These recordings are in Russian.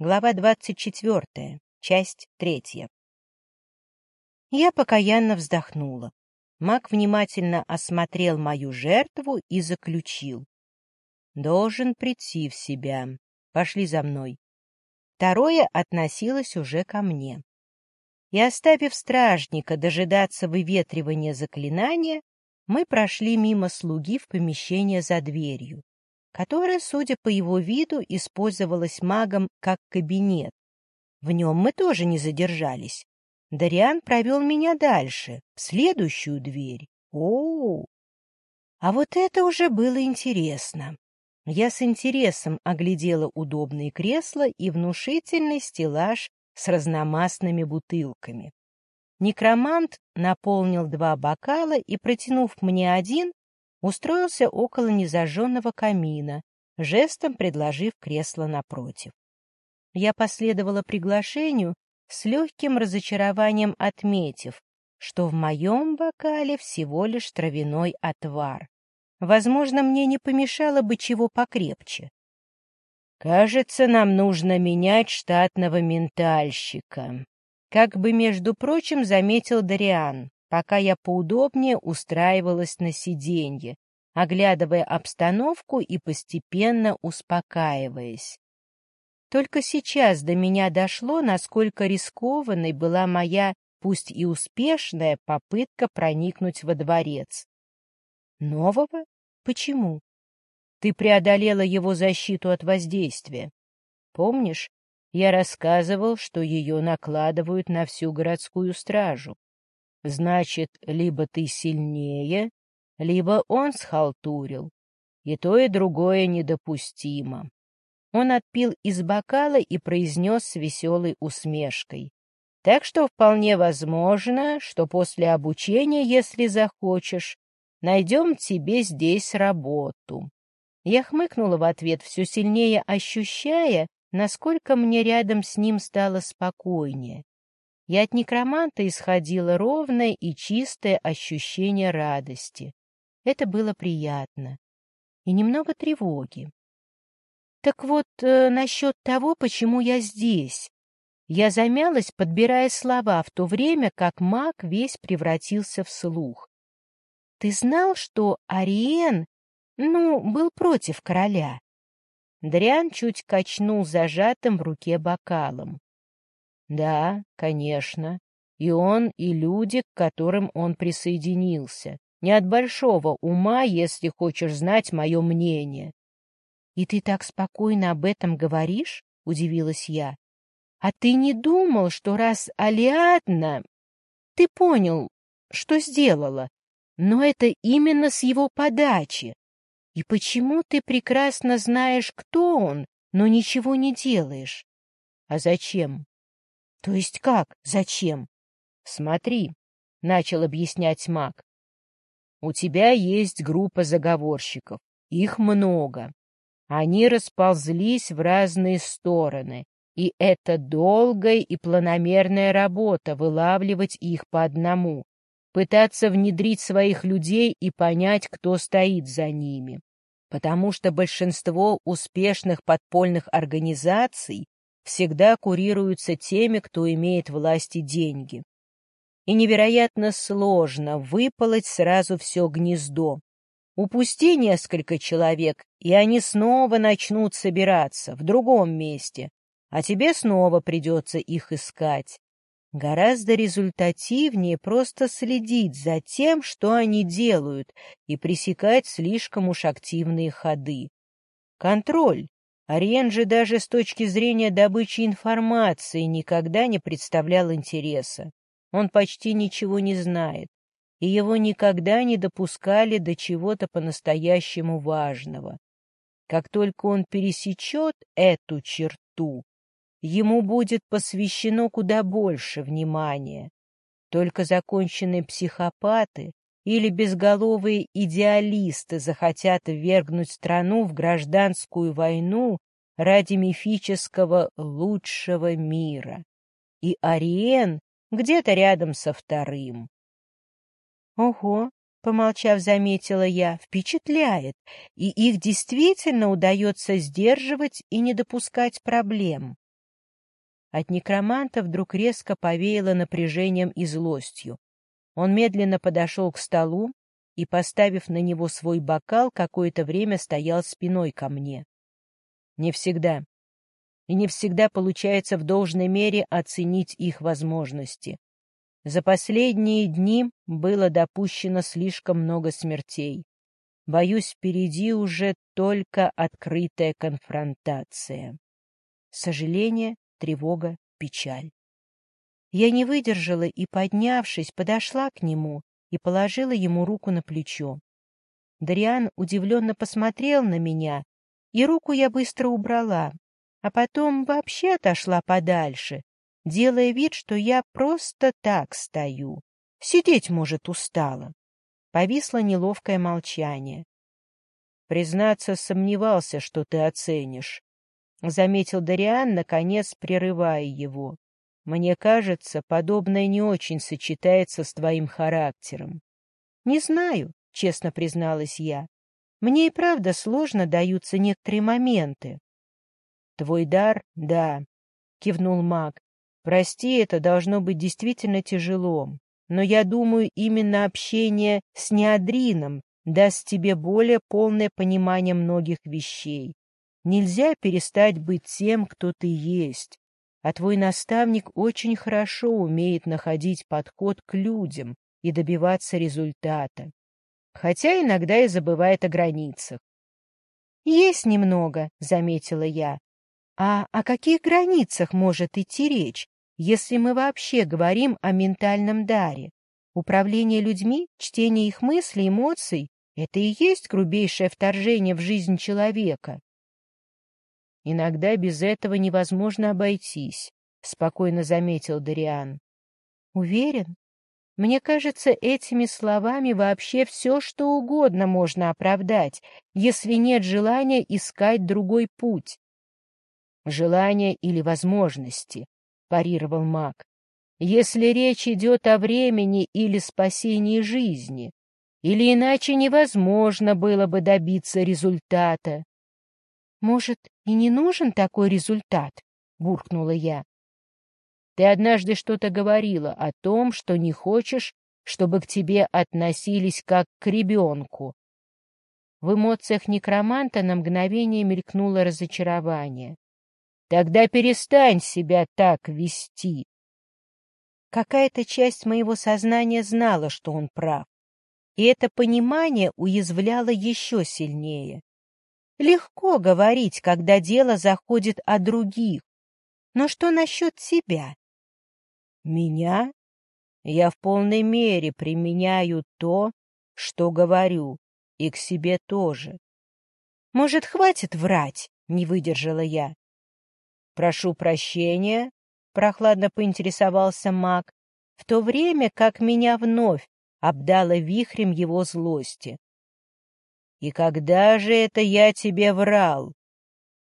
Глава двадцать четвертая. Часть третья. Я покаянно вздохнула. Маг внимательно осмотрел мою жертву и заключил. Должен прийти в себя. Пошли за мной. Второе относилось уже ко мне. И оставив стражника дожидаться выветривания заклинания, мы прошли мимо слуги в помещение за дверью которая, судя по его виду, использовалась магом как кабинет. В нем мы тоже не задержались. Дариан провел меня дальше, в следующую дверь. О, -о! А вот это уже было интересно. Я с интересом оглядела удобные кресла и внушительный стеллаж с разномастными бутылками. Некромант наполнил два бокала и, протянув мне один, устроился около незажженного камина, жестом предложив кресло напротив. Я последовала приглашению, с легким разочарованием отметив, что в моем бокале всего лишь травяной отвар. Возможно, мне не помешало бы чего покрепче. «Кажется, нам нужно менять штатного ментальщика», как бы, между прочим, заметил Дариан пока я поудобнее устраивалась на сиденье, оглядывая обстановку и постепенно успокаиваясь. Только сейчас до меня дошло, насколько рискованной была моя, пусть и успешная, попытка проникнуть во дворец. Нового? Почему? Ты преодолела его защиту от воздействия. Помнишь, я рассказывал, что ее накладывают на всю городскую стражу. Значит, либо ты сильнее, либо он схалтурил. И то, и другое недопустимо. Он отпил из бокала и произнес с веселой усмешкой. Так что вполне возможно, что после обучения, если захочешь, найдем тебе здесь работу. Я хмыкнула в ответ, все сильнее ощущая, насколько мне рядом с ним стало спокойнее и от некроманта исходило ровное и чистое ощущение радости. Это было приятно. И немного тревоги. Так вот, э, насчет того, почему я здесь. Я замялась, подбирая слова, в то время как маг весь превратился в слух. Ты знал, что Ариен, ну, был против короля? Дрян чуть качнул зажатым в руке бокалом. Да, конечно. И он, и люди, к которым он присоединился. Не от большого ума, если хочешь знать мое мнение. — И ты так спокойно об этом говоришь? — удивилась я. — А ты не думал, что раз Алиадна... Ты понял, что сделала, но это именно с его подачи. И почему ты прекрасно знаешь, кто он, но ничего не делаешь? А зачем? То есть как? Зачем? Смотри, — начал объяснять маг. У тебя есть группа заговорщиков. Их много. Они расползлись в разные стороны, и это долгая и планомерная работа вылавливать их по одному, пытаться внедрить своих людей и понять, кто стоит за ними. Потому что большинство успешных подпольных организаций всегда курируются теми, кто имеет власть и деньги. И невероятно сложно выполоть сразу все гнездо. Упусти несколько человек, и они снова начнут собираться в другом месте, а тебе снова придется их искать. Гораздо результативнее просто следить за тем, что они делают, и пресекать слишком уж активные ходы. Контроль Ариен же даже с точки зрения добычи информации никогда не представлял интереса. Он почти ничего не знает, и его никогда не допускали до чего-то по-настоящему важного. Как только он пересечет эту черту, ему будет посвящено куда больше внимания. Только законченные психопаты или безголовые идеалисты захотят ввергнуть страну в гражданскую войну ради мифического лучшего мира. И Ариен где-то рядом со вторым. Ого, помолчав, заметила я, впечатляет, и их действительно удается сдерживать и не допускать проблем. От некроманта вдруг резко повеяло напряжением и злостью. Он медленно подошел к столу и, поставив на него свой бокал, какое-то время стоял спиной ко мне. Не всегда. И не всегда получается в должной мере оценить их возможности. За последние дни было допущено слишком много смертей. Боюсь, впереди уже только открытая конфронтация. Сожаление, тревога, печаль. Я не выдержала и, поднявшись, подошла к нему и положила ему руку на плечо. Дариан удивленно посмотрел на меня, и руку я быстро убрала, а потом вообще отошла подальше, делая вид, что я просто так стою. Сидеть, может, устала. Повисло неловкое молчание. Признаться, сомневался, что ты оценишь. — заметил Дариан, наконец прерывая его. «Мне кажется, подобное не очень сочетается с твоим характером». «Не знаю», — честно призналась я. «Мне и правда сложно даются некоторые моменты». «Твой дар — да», — кивнул маг. «Прости, это должно быть действительно тяжело, но я думаю, именно общение с неадрином даст тебе более полное понимание многих вещей. Нельзя перестать быть тем, кто ты есть, а твой наставник очень хорошо умеет находить подход к людям и добиваться результата, хотя иногда и забывает о границах. «Есть немного», — заметила я. «А о каких границах может идти речь, если мы вообще говорим о ментальном даре? Управление людьми, чтение их мыслей, эмоций — это и есть грубейшее вторжение в жизнь человека. Иногда без этого невозможно обойтись, — спокойно заметил Дариан. Уверен? Мне кажется, этими словами вообще все, что угодно можно оправдать, если нет желания искать другой путь. Желания или возможности, — парировал маг. Если речь идет о времени или спасении жизни, или иначе невозможно было бы добиться результата. «Может, и не нужен такой результат?» — буркнула я. «Ты однажды что-то говорила о том, что не хочешь, чтобы к тебе относились как к ребенку». В эмоциях некроманта на мгновение мелькнуло разочарование. «Тогда перестань себя так вести!» Какая-то часть моего сознания знала, что он прав, и это понимание уязвляло еще сильнее. Легко говорить, когда дело заходит о других. Но что насчет тебя? Меня? Я в полной мере применяю то, что говорю, и к себе тоже. Может, хватит врать? Не выдержала я. Прошу прощения, прохладно поинтересовался маг, в то время как меня вновь обдало вихрем его злости. И когда же это я тебе врал?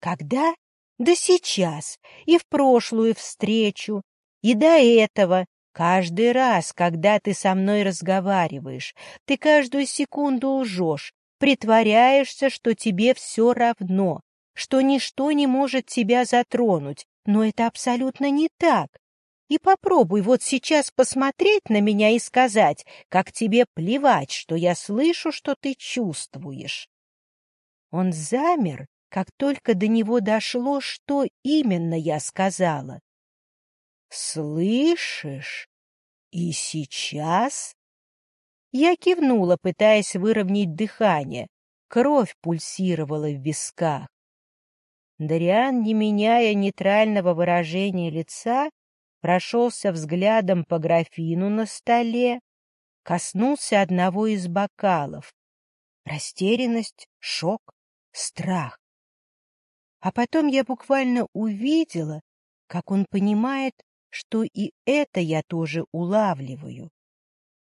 Когда? Да сейчас, и в прошлую встречу, и до этого, каждый раз, когда ты со мной разговариваешь, ты каждую секунду лжешь, притворяешься, что тебе все равно, что ничто не может тебя затронуть, но это абсолютно не так. И попробуй вот сейчас посмотреть на меня и сказать, как тебе плевать, что я слышу, что ты чувствуешь. Он замер, как только до него дошло, что именно я сказала. «Слышишь? И сейчас?» Я кивнула, пытаясь выровнять дыхание. Кровь пульсировала в висках. Дариан, не меняя нейтрального выражения лица, прошелся взглядом по графину на столе, коснулся одного из бокалов. Растерянность, шок, страх. А потом я буквально увидела, как он понимает, что и это я тоже улавливаю.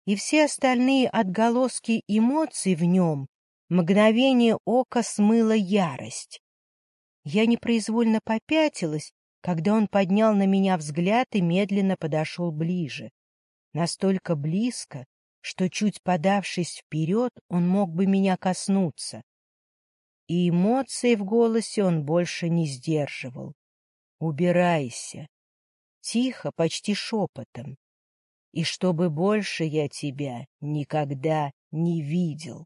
И все остальные отголоски эмоций в нем мгновение ока смыла ярость. Я непроизвольно попятилась, когда он поднял на меня взгляд и медленно подошел ближе. Настолько близко, что, чуть подавшись вперед, он мог бы меня коснуться. И эмоции в голосе он больше не сдерживал. «Убирайся, тихо, почти шепотом. «И чтобы больше я тебя никогда не видел».